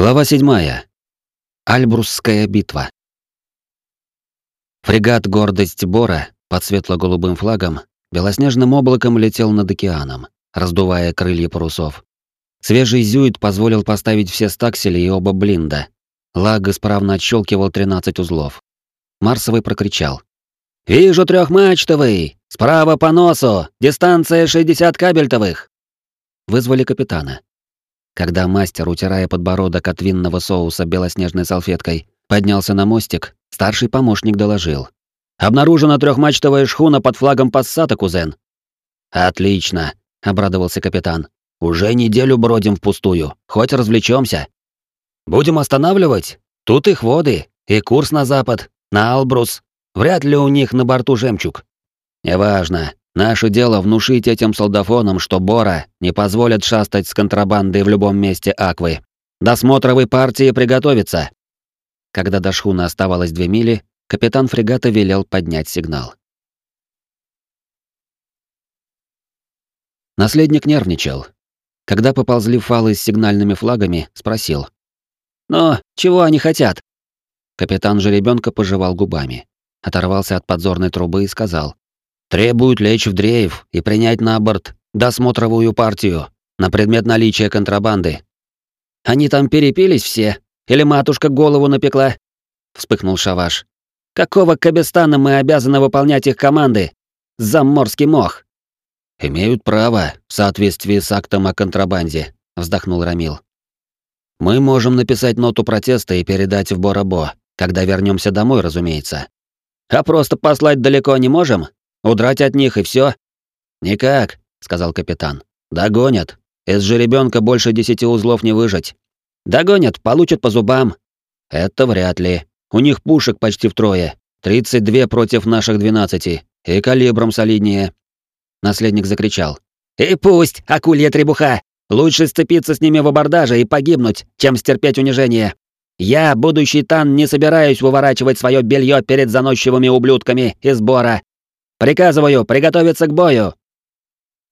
Глава 7. Альбрусская битва. Фрегат «Гордость Бора» под светло-голубым флагом белоснежным облаком летел над океаном, раздувая крылья парусов. Свежий зюит позволил поставить все стаксели и оба блинда. Лаг исправно отщелкивал 13 узлов. Марсовый прокричал. «Вижу трехмачтовый! Справа по носу! Дистанция 60 кабельтовых!» Вызвали капитана. Когда мастер, утирая подбородок от винного соуса белоснежной салфеткой, поднялся на мостик, старший помощник доложил. «Обнаружена трехмачтовая шхуна под флагом Пассата, кузен». «Отлично», — обрадовался капитан. «Уже неделю бродим впустую, хоть развлечемся. «Будем останавливать? Тут их воды, и курс на запад, на Албрус. Вряд ли у них на борту жемчуг». «Неважно. Наше дело внушить этим солдафонам, что Бора не позволят шастать с контрабандой в любом месте Аквы. Досмотровой партии приготовиться. Когда до шхуны оставалось две мили, капитан фрегата велел поднять сигнал. Наследник нервничал. Когда поползли фалы с сигнальными флагами, спросил. «Но чего они хотят?» Капитан же ребенка пожевал губами, оторвался от подзорной трубы и сказал. Требуют лечь в дрейф и принять на борт досмотровую партию на предмет наличия контрабанды. Они там перепились все? Или матушка голову напекла? Вспыхнул Шаваш. Какого Кабестана мы обязаны выполнять их команды? Заморский мох. Имеют право, в соответствии с актом о контрабанде, вздохнул Рамил. Мы можем написать ноту протеста и передать в Борабо, когда вернемся домой, разумеется. А просто послать далеко не можем? Удрать от них и все? Никак, сказал капитан. Догонят. Из жеребенка больше десяти узлов не выжать. Догонят, получат по зубам. Это вряд ли. У них пушек почти втрое. Тридцать две против наших двенадцати. И калибром солиднее. Наследник закричал. «И пусть, акулья требуха! Лучше сцепиться с ними в абордаже и погибнуть, чем стерпеть унижение. Я, будущий Тан, не собираюсь выворачивать свое белье перед заносчивыми ублюдками из Бора. Приказываю приготовиться к бою!»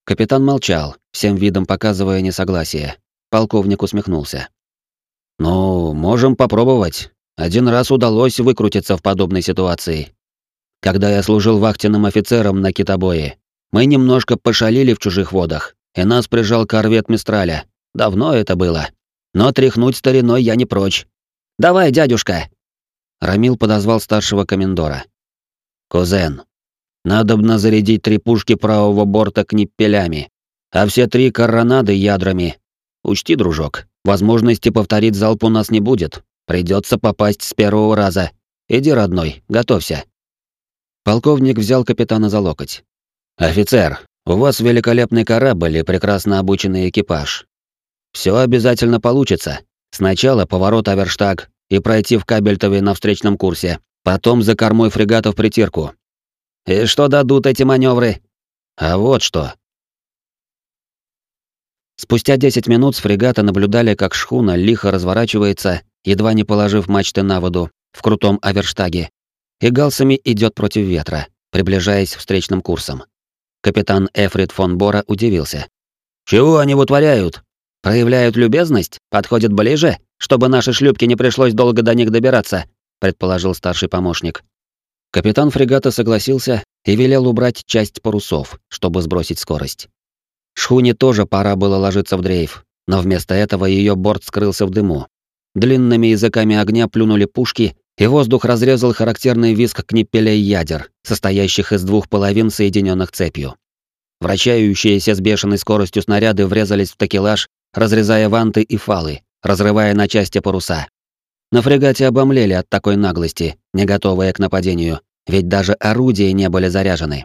Капитан молчал, всем видом показывая несогласие. Полковник усмехнулся. «Ну, можем попробовать. Один раз удалось выкрутиться в подобной ситуации. Когда я служил вахтенным офицером на китобое, мы немножко пошалили в чужих водах, и нас прижал корвет Мистраля. Давно это было. Но тряхнуть стариной я не прочь. Давай, дядюшка!» Рамил подозвал старшего комендора. «Кузен, Надобно зарядить три пушки правого борта книппелями, а все три коронады ядрами. Учти, дружок, возможности повторить залп у нас не будет. Придется попасть с первого раза. Иди, родной, готовься. Полковник взял капитана за локоть. Офицер, у вас великолепный корабль и прекрасно обученный экипаж. Все обязательно получится. Сначала поворот Аверштаг и пройти в Кабельтове на встречном курсе, потом за кормой фрегата в притирку, и что дадут эти маневры? А вот что. Спустя 10 минут с фрегата наблюдали, как шхуна лихо разворачивается, едва не положив мачты на воду, в крутом аверштаге, и галсами идет против ветра, приближаясь встречным курсом. Капитан Эфрид фон Бора удивился. «Чего они вытворяют? Проявляют любезность? Подходят ближе, чтобы нашей шлюпке не пришлось долго до них добираться?» предположил старший помощник. Капитан фрегата согласился и велел убрать часть парусов, чтобы сбросить скорость. Шхуне тоже пора было ложиться в дрейф, но вместо этого ее борт скрылся в дыму. Длинными языками огня плюнули пушки, и воздух разрезал характерный визг книппелей ядер, состоящих из двух половин, соединенных цепью. Вращающиеся с бешеной скоростью снаряды врезались в такелаж, разрезая ванты и фалы, разрывая на части паруса. На фрегате обомлели от такой наглости, не готовые к нападению, ведь даже орудия не были заряжены.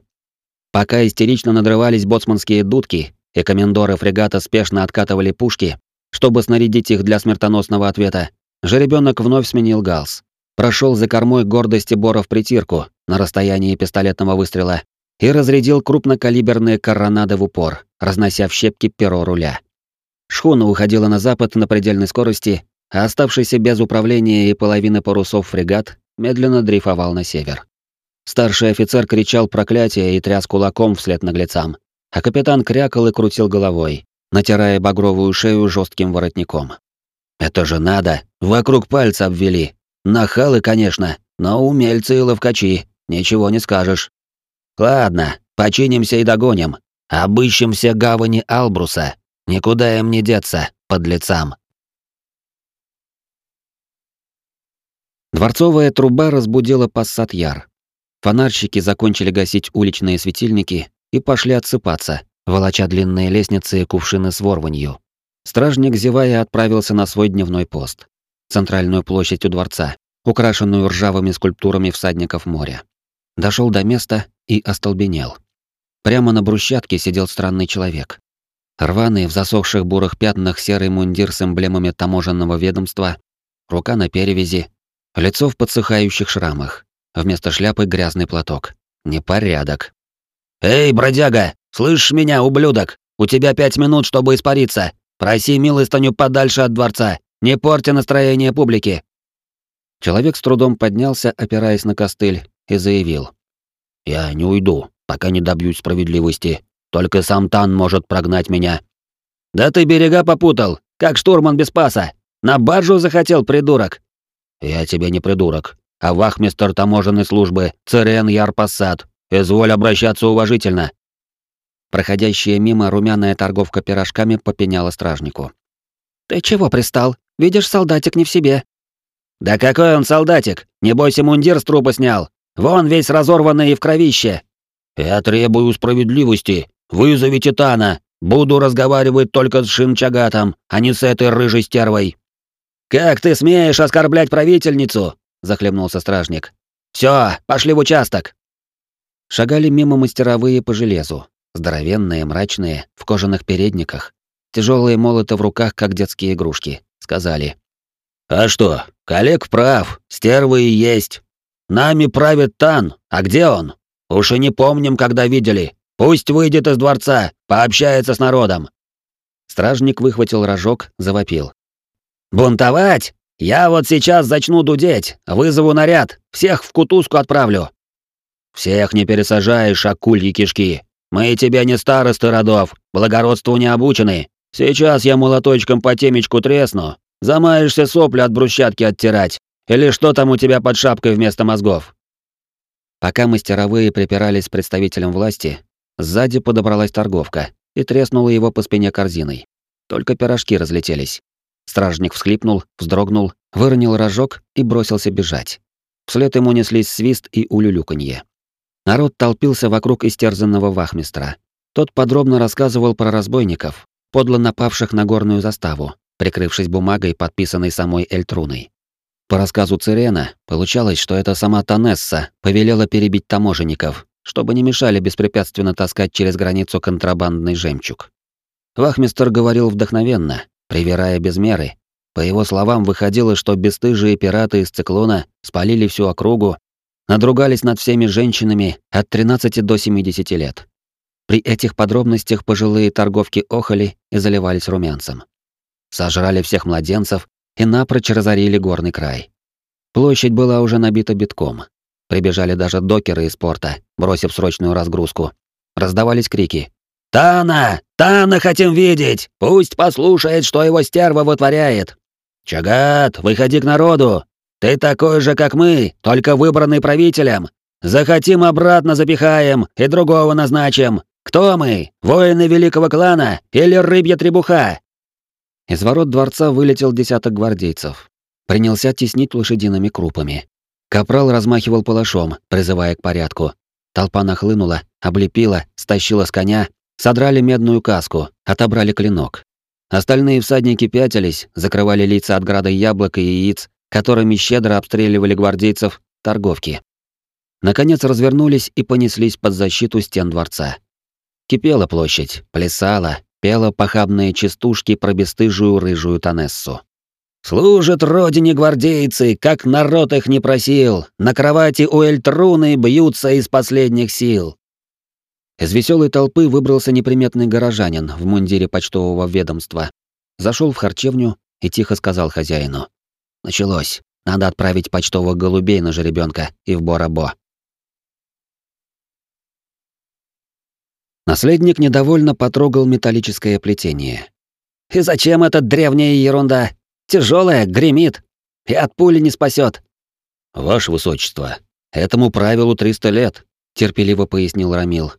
Пока истерично надрывались боцманские дудки, и комендоры фрегата спешно откатывали пушки, чтобы снарядить их для смертоносного ответа, жеребенок вновь сменил галс. Прошел за кормой гордости Бора в притирку на расстоянии пистолетного выстрела и разрядил крупнокалиберные коронады в упор, разнося в щепки перо руля. Шхуна уходила на запад на предельной скорости, а оставшийся без управления и половины парусов фрегат медленно дрейфовал на север. Старший офицер кричал проклятие и тряс кулаком вслед наглецам, а капитан крякал и крутил головой, натирая багровую шею жестким воротником. Это же надо, вокруг пальца обвели. Нахалы, конечно, но умельцы и ловкачи, ничего не скажешь. Ладно, починимся и догоним. Обыщемся гавани Албруса. Никуда им не деться, подлецам. Дворцовая труба разбудила Пассат-Яр. Фонарщики закончили гасить уличные светильники и пошли отсыпаться, волоча длинные лестницы и кувшины с ворванью. Стражник, зевая, отправился на свой дневной пост. Центральную площадь у дворца, украшенную ржавыми скульптурами всадников моря. Дошел до места и остолбенел. Прямо на брусчатке сидел странный человек. Рваный в засохших бурых пятнах серый мундир с эмблемами таможенного ведомства, рука на перевязи, лицо в подсыхающих шрамах, вместо шляпы грязный платок. Непорядок. «Эй, бродяга, слышишь меня, ублюдок? У тебя пять минут, чтобы испариться. Проси милостыню подальше от дворца. Не порти настроение публики». Человек с трудом поднялся, опираясь на костыль, и заявил. «Я не уйду, пока не добьюсь справедливости. Только сам Тан может прогнать меня». «Да ты берега попутал, как штурман без паса. На баржу захотел, придурок». «Я тебе не придурок, а вахмистер таможенной службы Церен Ярпассад. Изволь обращаться уважительно». Проходящая мимо румяная торговка пирожками попеняла стражнику. «Ты чего пристал? Видишь, солдатик не в себе». «Да какой он солдатик? Небось и мундир с трупа снял. Вон весь разорванный и в кровище». «Я требую справедливости. Вызови Титана. Буду разговаривать только с Шинчагатом, а не с этой рыжей стервой». «Как ты смеешь оскорблять правительницу?» — захлебнулся стражник. «Все, пошли в участок». Шагали мимо мастеровые по железу, здоровенные, мрачные, в кожаных передниках, тяжелые молоты в руках, как детские игрушки. Сказали. «А что, коллег прав, стервы и есть. Нами правит Тан, а где он? Уж и не помним, когда видели. Пусть выйдет из дворца, пообщается с народом». Стражник выхватил рожок, завопил. «Бунтовать? Я вот сейчас зачну дудеть, вызову наряд, всех в кутузку отправлю». «Всех не пересажаешь, акульи кишки. Мы тебе не старосты родов, благородству не обучены. Сейчас я молоточком по темечку тресну. Замаешься сопли от брусчатки оттирать. Или что там у тебя под шапкой вместо мозгов?» Пока мастеровые припирались с представителем власти, сзади подобралась торговка и треснула его по спине корзиной. Только пирожки разлетелись. Стражник всхлипнул, вздрогнул, выронил рожок и бросился бежать. Вслед ему неслись свист и улюлюканье. Народ толпился вокруг истерзанного вахмистра. Тот подробно рассказывал про разбойников, подло напавших на горную заставу, прикрывшись бумагой, подписанной самой Эльтруной. По рассказу Цирена, получалось, что это сама Танесса повелела перебить таможенников, чтобы не мешали беспрепятственно таскать через границу контрабандный жемчуг. Вахмистр говорил вдохновенно, привирая без меры. По его словам, выходило, что бесстыжие пираты из циклона спалили всю округу, надругались над всеми женщинами от 13 до 70 лет. При этих подробностях пожилые торговки охали и заливались румянцем. Сожрали всех младенцев и напрочь разорили горный край. Площадь была уже набита битком. Прибежали даже докеры из порта, бросив срочную разгрузку. Раздавались крики. «Тана! Тана хотим видеть! Пусть послушает, что его стерва вытворяет! Чагат, выходи к народу! Ты такой же, как мы, только выбранный правителем! Захотим обратно запихаем и другого назначим! Кто мы? Воины великого клана или рыбья требуха?» Из ворот дворца вылетел десяток гвардейцев. Принялся теснить лошадиными крупами. Капрал размахивал палашом, призывая к порядку. Толпа нахлынула, облепила, стащила с коня, Содрали медную каску, отобрали клинок. Остальные всадники пятились, закрывали лица от града яблок и яиц, которыми щедро обстреливали гвардейцев торговки. Наконец развернулись и понеслись под защиту стен дворца. Кипела площадь, плясала, пела похабные частушки про бесстыжую рыжую Танессу. «Служат родине гвардейцы, как народ их не просил, на кровати у Эльтруны бьются из последних сил. Из веселой толпы выбрался неприметный горожанин в мундире почтового ведомства. Зашел в харчевню и тихо сказал хозяину. «Началось. Надо отправить почтовых голубей на жеребенка и в Борабо». Наследник недовольно потрогал металлическое плетение. «И зачем эта древняя ерунда? тяжелая, гремит. И от пули не спасет. Ваше высочество, этому правилу 300 лет, терпеливо пояснил Рамил.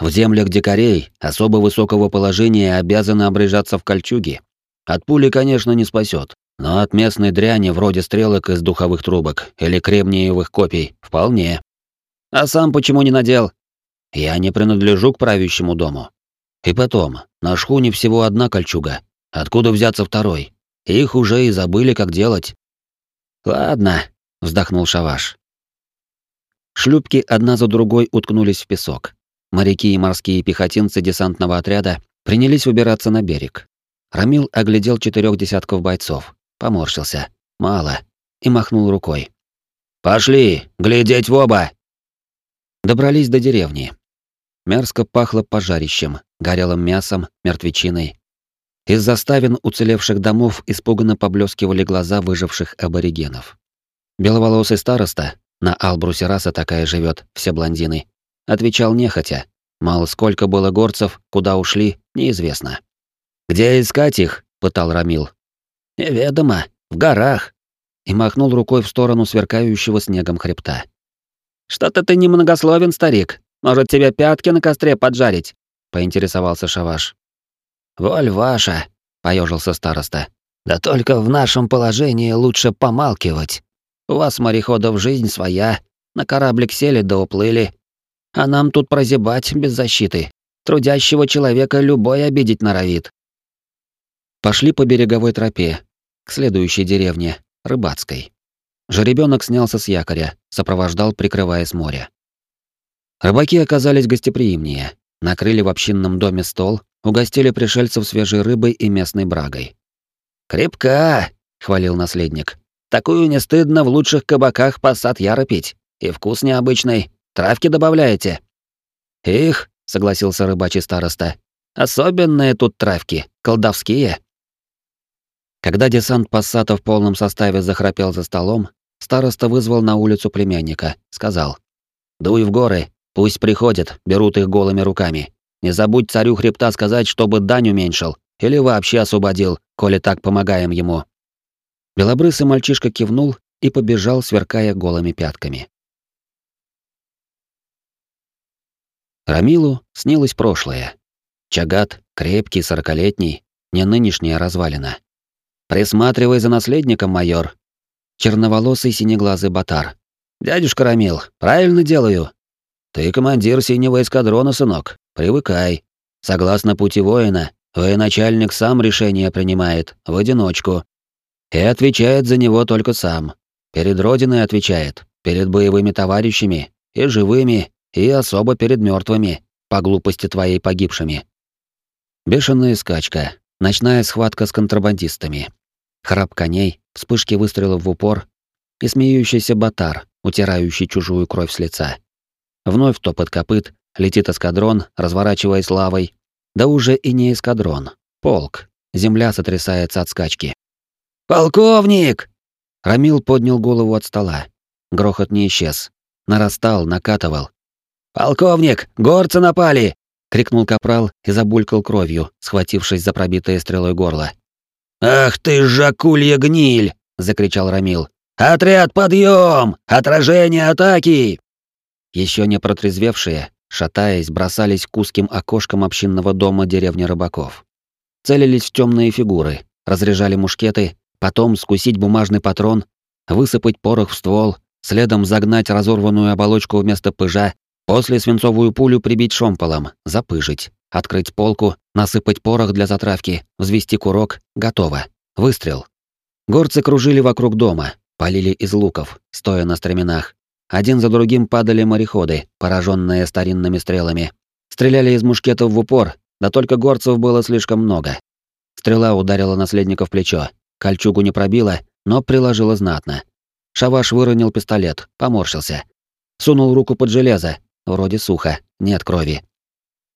В землях дикарей особо высокого положения обязаны обрежаться в кольчуге. От пули, конечно, не спасет, но от местной дряни вроде стрелок из духовых трубок или кремниевых копий вполне. А сам почему не надел? Я не принадлежу к правящему дому. И потом, на шхуне всего одна кольчуга. Откуда взяться второй? Их уже и забыли, как делать. Ладно, вздохнул Шаваш. Шлюпки одна за другой уткнулись в песок. Моряки и морские пехотинцы десантного отряда принялись убираться на берег. Рамил оглядел четырех десятков бойцов, поморщился. Мало. И махнул рукой. «Пошли! Глядеть в оба!» Добрались до деревни. Мерзко пахло пожарищем, горелым мясом, мертвечиной. Из заставин уцелевших домов испуганно поблескивали глаза выживших аборигенов. Беловолосый староста, на Албрусе раса такая живет, все блондины, отвечал нехотя. Мало сколько было горцев, куда ушли, неизвестно. «Где искать их?» — пытал Рамил. «Неведомо, в горах», и махнул рукой в сторону сверкающего снегом хребта. «Что-то ты немногословен, старик. Может, тебе пятки на костре поджарить?» — поинтересовался Шаваш. «Воль ваша», — поежился староста. «Да только в нашем положении лучше помалкивать. У вас, мореходов, жизнь своя. На кораблик сели да уплыли. А нам тут прозябать без защиты. Трудящего человека любой обидеть норовит. Пошли по береговой тропе, к следующей деревне, Рыбацкой. Жеребенок снялся с якоря, сопровождал, прикрывая с моря. Рыбаки оказались гостеприимнее. Накрыли в общинном доме стол, угостили пришельцев свежей рыбой и местной брагой. «Крепка!» — хвалил наследник. Такую не стыдно в лучших кабаках посад яра пить. И вкус необычный. Травки добавляете?» «Их», — согласился рыбачий староста. «Особенные тут травки, колдовские». Когда десант пассата в полном составе захрапел за столом, староста вызвал на улицу племянника, сказал. «Дуй в горы, пусть приходят, берут их голыми руками. Не забудь царю хребта сказать, чтобы дань уменьшил, или вообще освободил, коли так помогаем ему». Белобрысый мальчишка кивнул и побежал, сверкая голыми пятками. Рамилу снилось прошлое. Чагат, крепкий, сорокалетний, не нынешняя развалина. «Присматривай за наследником, майор!» Черноволосый синеглазый батар. «Дядюшка Рамил, правильно делаю?» «Ты командир синего эскадрона, сынок. Привыкай. Согласно пути воина, военачальник сам решение принимает, в одиночку. И отвечает за него только сам. Перед Родиной отвечает, перед боевыми товарищами, и живыми, и особо перед мертвыми, по глупости твоей погибшими. Бешеная скачка, ночная схватка с контрабандистами. Храп коней, вспышки выстрелов в упор и смеющийся батар, утирающий чужую кровь с лица. Вновь топот копыт, летит эскадрон, разворачиваясь лавой. Да уже и не эскадрон, полк. Земля сотрясается от скачки. «Полковник!» Рамил поднял голову от стола. Грохот не исчез. Нарастал, накатывал. «Полковник! Горцы напали!» — крикнул капрал и забулькал кровью, схватившись за пробитое стрелой горло. «Ах ты, жакулья гниль!» — закричал Рамил. «Отряд, подъем! Отражение атаки!» Еще не протрезвевшие, шатаясь, бросались к узким окошкам общинного дома деревни рыбаков. Целились в темные фигуры, разряжали мушкеты, потом скусить бумажный патрон, высыпать порох в ствол, следом загнать разорванную оболочку вместо пыжа, после свинцовую пулю прибить шомполом, запыжить, открыть полку, насыпать порох для затравки, взвести курок, готово. Выстрел. Горцы кружили вокруг дома, полили из луков, стоя на стременах. Один за другим падали мореходы, пораженные старинными стрелами. Стреляли из мушкетов в упор, да только горцев было слишком много. Стрела ударила наследника в плечо, Кольчугу не пробило, но приложило знатно. Шаваш выронил пистолет, поморщился. Сунул руку под железо. Вроде сухо, нет крови.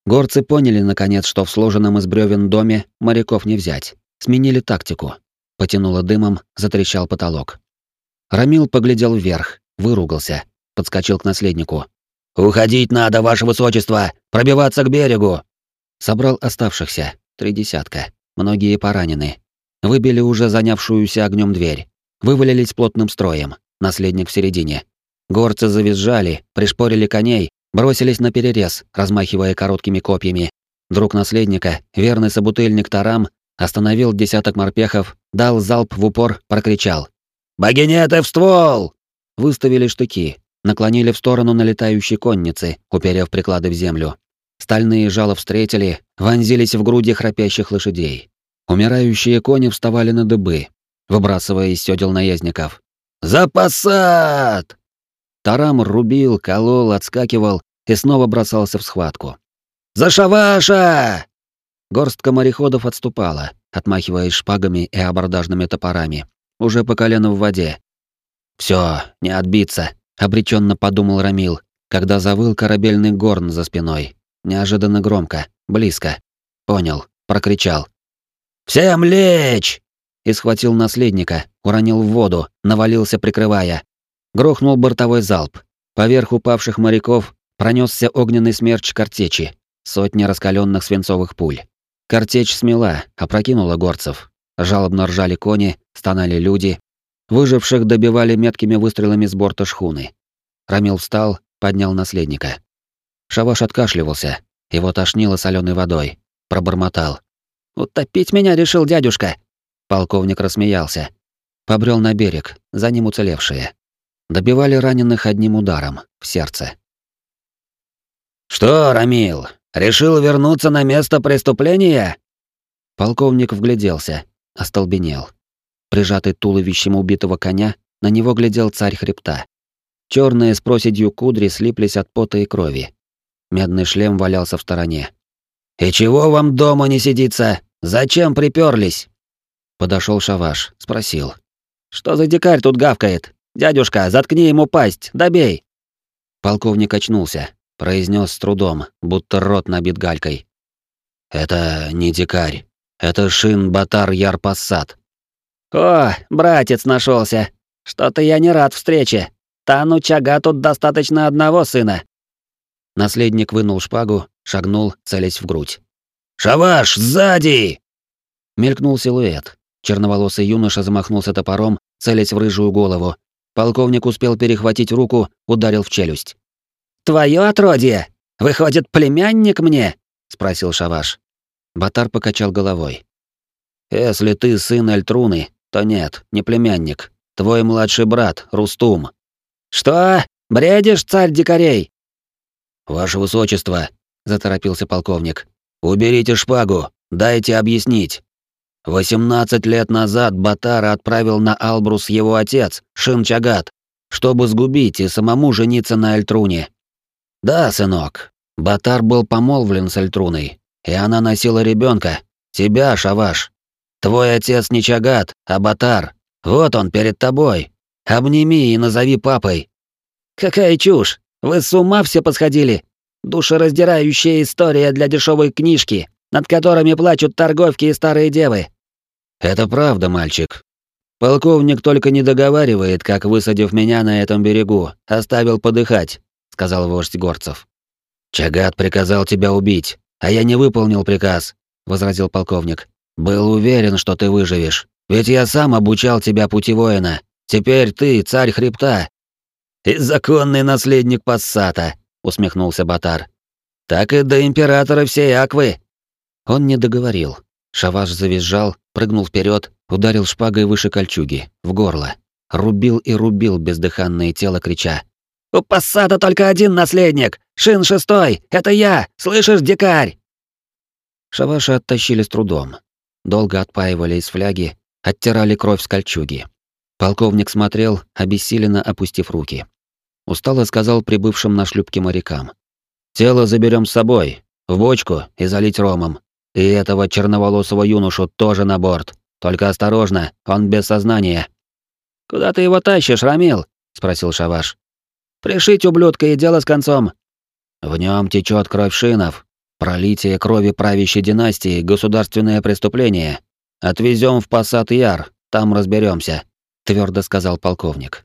Горцы поняли, наконец, что в сложенном из бревен доме моряков не взять. Сменили тактику. Потянуло дымом, затрещал потолок. Рамил поглядел вверх, выругался, подскочил к наследнику. «Уходить надо, ваше высочество! Пробиваться к берегу!» Собрал оставшихся, три десятка. Многие поранены, выбили уже занявшуюся огнем дверь. Вывалились плотным строем, наследник в середине. Горцы завизжали, пришпорили коней, бросились на перерез, размахивая короткими копьями. Друг наследника, верный собутыльник Тарам, остановил десяток морпехов, дал залп в упор, прокричал. «Богинеты в ствол!» Выставили штыки, наклонили в сторону налетающей конницы, уперев приклады в землю. Стальные жало встретили, вонзились в груди храпящих лошадей. Умирающие кони вставали на дыбы, выбрасывая из сёдел наездников. «За посад!» Тарам рубил, колол, отскакивал и снова бросался в схватку. «За шаваша!» Горстка мореходов отступала, отмахиваясь шпагами и абордажными топорами, уже по колено в воде. Все, не отбиться», — обреченно подумал Рамил, когда завыл корабельный горн за спиной. Неожиданно громко, близко. Понял, прокричал. «Всем лечь!» И схватил наследника, уронил в воду, навалился, прикрывая. Грохнул бортовой залп. Поверх упавших моряков пронесся огненный смерч картечи, сотни раскаленных свинцовых пуль. Картечь смела, опрокинула горцев. Жалобно ржали кони, стонали люди. Выживших добивали меткими выстрелами с борта шхуны. Рамил встал, поднял наследника. Шаваш откашливался, его тошнило соленой водой. Пробормотал. «Утопить меня решил дядюшка!» Полковник рассмеялся. Побрел на берег, за ним уцелевшие. Добивали раненых одним ударом, в сердце. «Что, Рамил, решил вернуться на место преступления?» Полковник вгляделся, остолбенел. Прижатый туловищем убитого коня, на него глядел царь хребта. Черные с проседью кудри слиплись от пота и крови. Медный шлем валялся в стороне. «И чего вам дома не сидится? Зачем приперлись? Подошел Шаваш, спросил. «Что за дикарь тут гавкает? Дядюшка, заткни ему пасть, добей!» Полковник очнулся, произнес с трудом, будто рот набит галькой. «Это не дикарь. Это Шин Батар Ярпассад». «О, братец нашелся. Что-то я не рад встрече. Тану Чага тут достаточно одного сына. Наследник вынул шпагу, шагнул, целясь в грудь. «Шаваш, сзади!» Мелькнул силуэт. Черноволосый юноша замахнулся топором, целясь в рыжую голову. Полковник успел перехватить руку, ударил в челюсть. «Твое отродье! Выходит, племянник мне?» — спросил Шаваш. Батар покачал головой. «Если ты сын Эльтруны, то нет, не племянник. Твой младший брат, Рустум». «Что? Бредишь, царь дикарей?» «Ваше высочество», — заторопился полковник, — «уберите шпагу, дайте объяснить. Восемнадцать лет назад Батара отправил на Албрус его отец, Шинчагат, чтобы сгубить и самому жениться на Эльтруне. Да, сынок, Батар был помолвлен с Эльтруной, и она носила ребенка, тебя, Шаваш. Твой отец не Чагат, а Батар. Вот он перед тобой. Обними и назови папой. Какая чушь! Вы с ума все посходили? Душераздирающая история для дешевой книжки, над которыми плачут торговки и старые девы. Это правда, мальчик. Полковник только не договаривает, как высадив меня на этом берегу, оставил подыхать, сказал вождь горцев. Чагат приказал тебя убить, а я не выполнил приказ, возразил полковник. Был уверен, что ты выживешь. Ведь я сам обучал тебя пути воина. Теперь ты царь хребта, «И законный наследник Пассата», — усмехнулся Батар. «Так и до императора всей Аквы». Он не договорил. Шаваш завизжал, прыгнул вперед, ударил шпагой выше кольчуги, в горло. Рубил и рубил бездыханное тело, крича. «У Пассата только один наследник! Шин шестой! Это я! Слышишь, дикарь!» Шаваша оттащили с трудом. Долго отпаивали из фляги, оттирали кровь с кольчуги. Полковник смотрел, обессиленно опустив руки. Устало сказал прибывшим на шлюпке морякам. «Тело заберем с собой, в бочку и залить ромом. И этого черноволосого юношу тоже на борт. Только осторожно, он без сознания». «Куда ты его тащишь, Рамил?» — спросил Шаваш. «Пришить ублюдка и дело с концом». «В нем течет кровь шинов. Пролитие крови правящей династии — государственное преступление. Отвезем в Пассат-Яр, там разберемся, твердо сказал полковник.